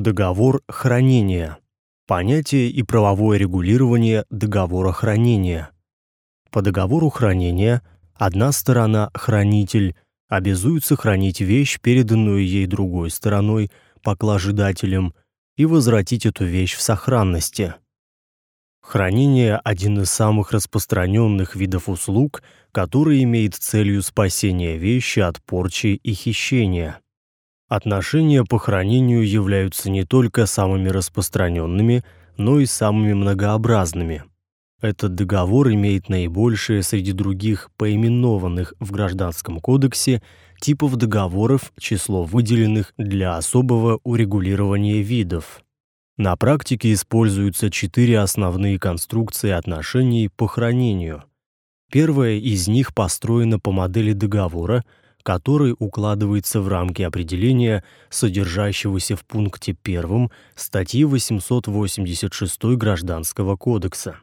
Договор хранения. Понятие и правовое регулирование договора хранения. По договору хранения одна сторона, хранитель, обязуется хранить вещь, переданную ей другой стороной, поклажедателем, и возвратить эту вещь в сохранности. Хранение – один из самых распространенных видов услуг, который имеет целью спасения вещи от порчи и хищения. Отношения по хранению являются не только самыми распространенными, но и самыми многообразными. Этот договор имеет наибольшее среди других поименованных в Гражданском кодексе типов договоров число выделенных для особого урегулирования видов. На практике используются четыре основные конструкции отношений по хранению. Первая из них построена по модели договора, который укладывается в рамки определения, содержащегося в пункте 1 статьи 886 Гражданского кодекса.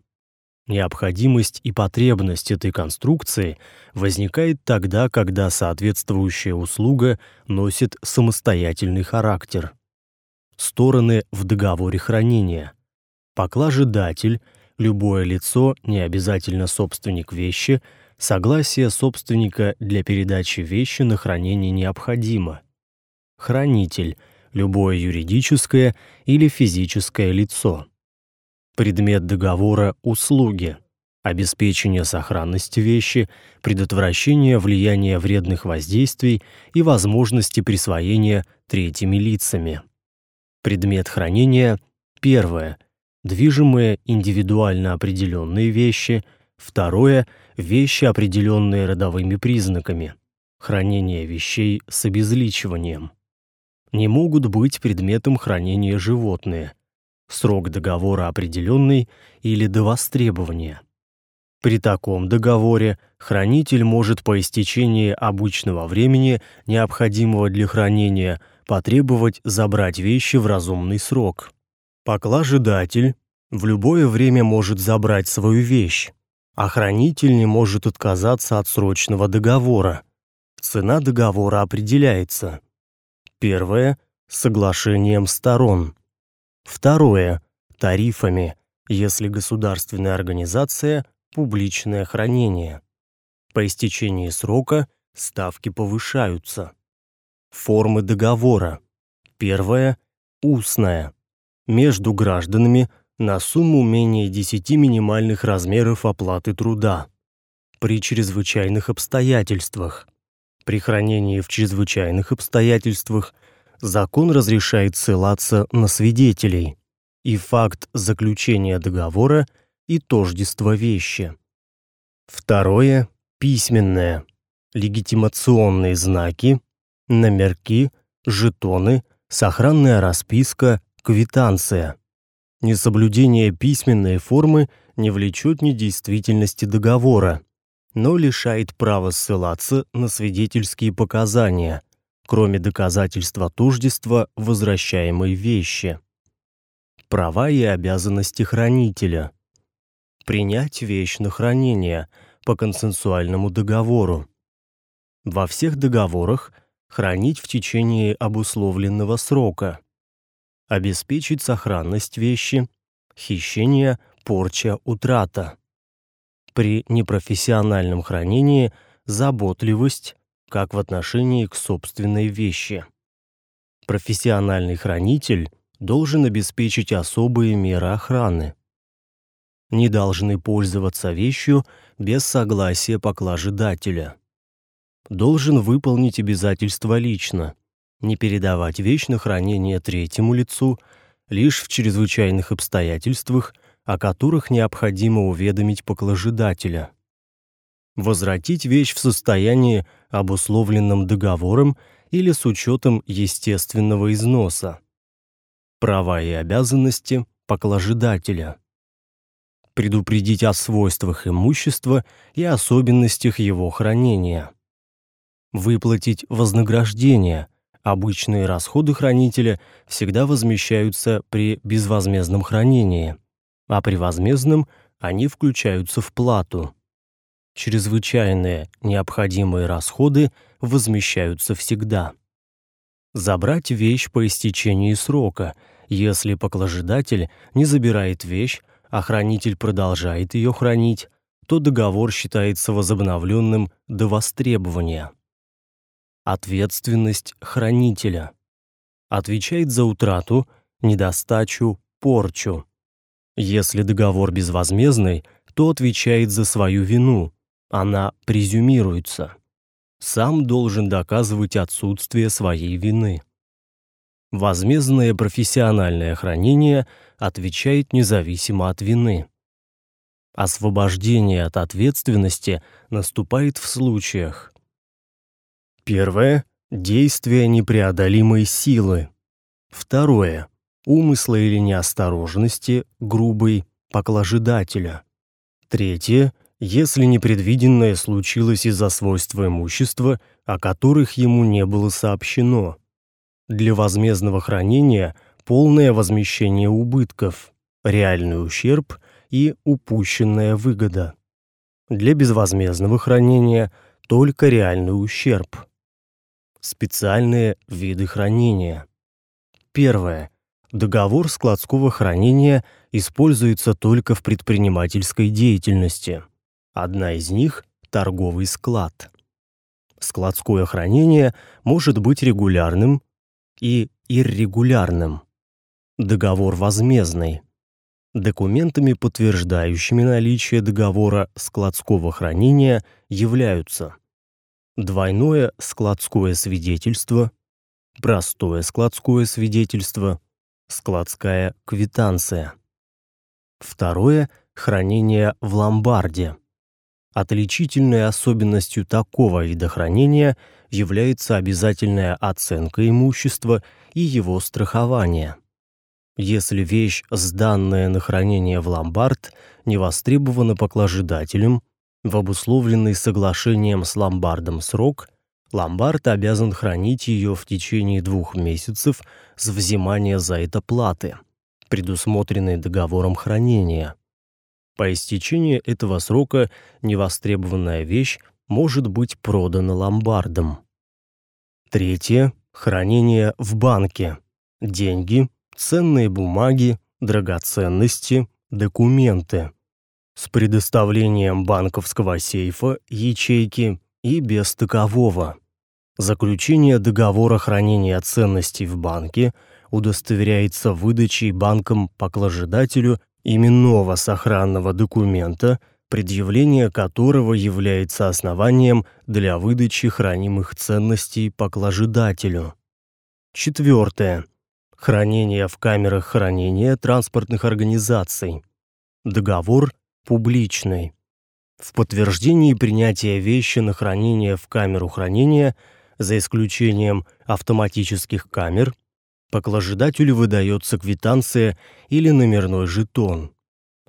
Необходимость и потребность этой конструкции возникает тогда, когда соответствующая услуга носит самостоятельный характер стороны в договоре хранения. Поклажедатель, любое лицо, не обязательно собственник вещи, согласие собственника для передачи вещи на хранение необходимо. Хранитель, любое юридическое или физическое лицо. Предмет договора услуги обеспечение сохранности вещи, предотвращение влияния вредных воздействий и возможности присвоения третьими лицами. Предмет хранения первое движимые индивидуально определенные вещи, второе вещи, определенные родовыми признаками. Хранение вещей с обезличиванием. Не могут быть предметом хранения животные. Срок договора определенный или до востребования. При таком договоре хранитель может по истечении обычного времени, необходимого для хранения, потребовать забрать вещи в разумный срок. Поклажедатель в любое время может забрать свою вещь, а хранитель не может отказаться от срочного договора. Цена договора определяется. Первое соглашением сторон. Второе тарифами, если государственная организация публичное хранение. По истечении срока ставки повышаются. Формы договора. Первая устная. Между гражданами на сумму менее 10 минимальных размеров оплаты труда. При чрезвычайных обстоятельствах. При хранении в чрезвычайных обстоятельствах закон разрешает ссылаться на свидетелей. И факт заключения договора и тождество вещи. Второе письменное. Легитимационные знаки, номерки, жетоны, сохранная расписка, квитанция. Несоблюдение письменной формы не влечет недействительности договора, но лишает права ссылаться на свидетельские показания, кроме доказательства тождества возвращаемой вещи. Права и обязанности хранителя. Принять вещь на хранение по консенсуальному договору. Во всех договорах хранить в течение обусловленного срока обеспечить сохранность вещи, хищение, порча, утрата. При непрофессиональном хранении заботливость, как в отношении к собственной вещи. Профессиональный хранитель должен обеспечить особые меры охраны. Не должны пользоваться вещью без согласия поклажедателя. Должен выполнить обязательства лично, не передавать вещь на хранение третьему лицу лишь в чрезвычайных обстоятельствах, о которых необходимо уведомить поклажедателя. Возвратить вещь в состоянии, обусловленном договором или с учетом естественного износа. Права и обязанности поклажедателя. Предупредить о свойствах имущества и особенностях его хранения. Выплатить вознаграждение, Обычные расходы хранителя всегда возмещаются при безвозмездном хранении, а при возмездном они включаются в плату. Чрезвычайные необходимые расходы возмещаются всегда. Забрать вещь по истечении срока, если покложедатель не забирает вещь, а хранитель продолжает ее хранить, то договор считается возобновленным до востребования. Ответственность хранителя. Отвечает за утрату, недостачу, порчу. Если договор безвозмездный, то отвечает за свою вину. Она презюмируется. Сам должен доказывать отсутствие своей вины. Возмездное профессиональное хранение отвечает независимо от вины. Освобождение от ответственности наступает в случаях. Первое действие непреодолимой силы. Второе умысла или неосторожности грубой поклажедателя. Третье если непредвиденное случилось из-за свойства имущества, о которых ему не было сообщено. Для возмездного хранения полное возмещение убытков, реальный ущерб и упущенная выгода. Для безвозмездного хранения только реальный ущерб. Специальные виды хранения. Первое. Договор складского хранения используется только в предпринимательской деятельности. Одна из них торговый склад. Складское хранение может быть регулярным и иррегулярным. Договор возмездный. Документами, подтверждающими наличие договора складского хранения, являются двойное складское свидетельство, простое складское свидетельство, складская квитанция. Второе хранение в ломбарде. Отличительной особенностью такого вида хранения является обязательная оценка имущества и его страхование. Если вещь, сданная на хранение в ломбард, не востребована покложедателем в обусловленный соглашением с ломбардом срок, ломбард обязан хранить ее в течение двух месяцев с взимания за это платы, предусмотренной договором хранения. По истечении этого срока невостребованная вещь может быть продана ломбардом. Третье хранение в банке. Деньги, ценные бумаги, драгоценности, документы с предоставлением банковского сейфа, ячейки и без такового. Заключение договора хранения ценностей в банке удостоверяется выдачей банком покложедателю именного сохранного документа, предъявление которого является основанием для выдачи хранимых ценностей покложедателю. Четвертое. Хранение в камерах хранения транспортных организаций. Договор публичный. В подтверждении принятия вещи на хранение в камеру хранения, за исключением автоматических камер, покложедателю выдается квитанция или номерной жетон.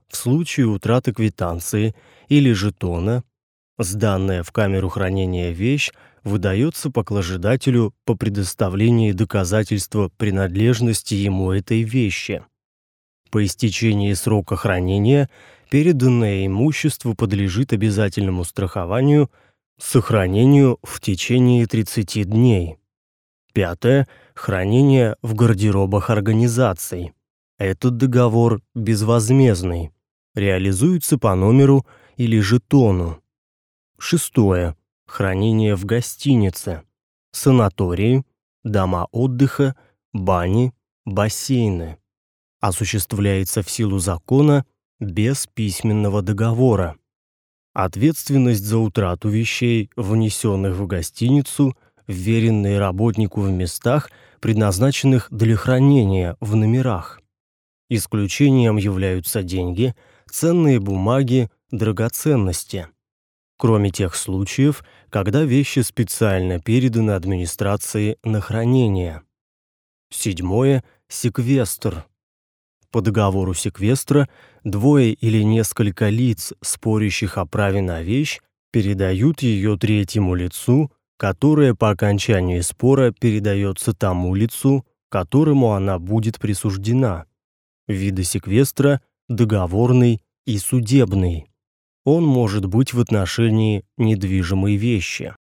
В случае утраты квитанции или жетона, сданная в камеру хранения вещь выдается покложедателю по предоставлении доказательства принадлежности ему этой вещи. По истечении срока хранения переданное имущество подлежит обязательному страхованию, сохранению в течение 30 дней. Пятое хранение в гардеробах организаций. Этот договор безвозмездный, реализуется по номеру или жетону. Шестое. Хранение в гостинице, санатории, дома отдыха, бани, бассейны. Осуществляется в силу закона без письменного договора. Ответственность за утрату вещей, внесенных в гостиницу, вверенные работнику в местах, предназначенных для хранения в номерах. Исключением являются деньги, ценные бумаги, драгоценности. Кроме тех случаев, когда вещи специально переданы администрации на хранение. Седьмое секвестр. По договору секвестра двое или несколько лиц, спорящих о праве на вещь, передают ее третьему лицу которая по окончании спора передается тому лицу, которому она будет присуждена. Виды секвестра договорный и судебный. Он может быть в отношении недвижимой вещи.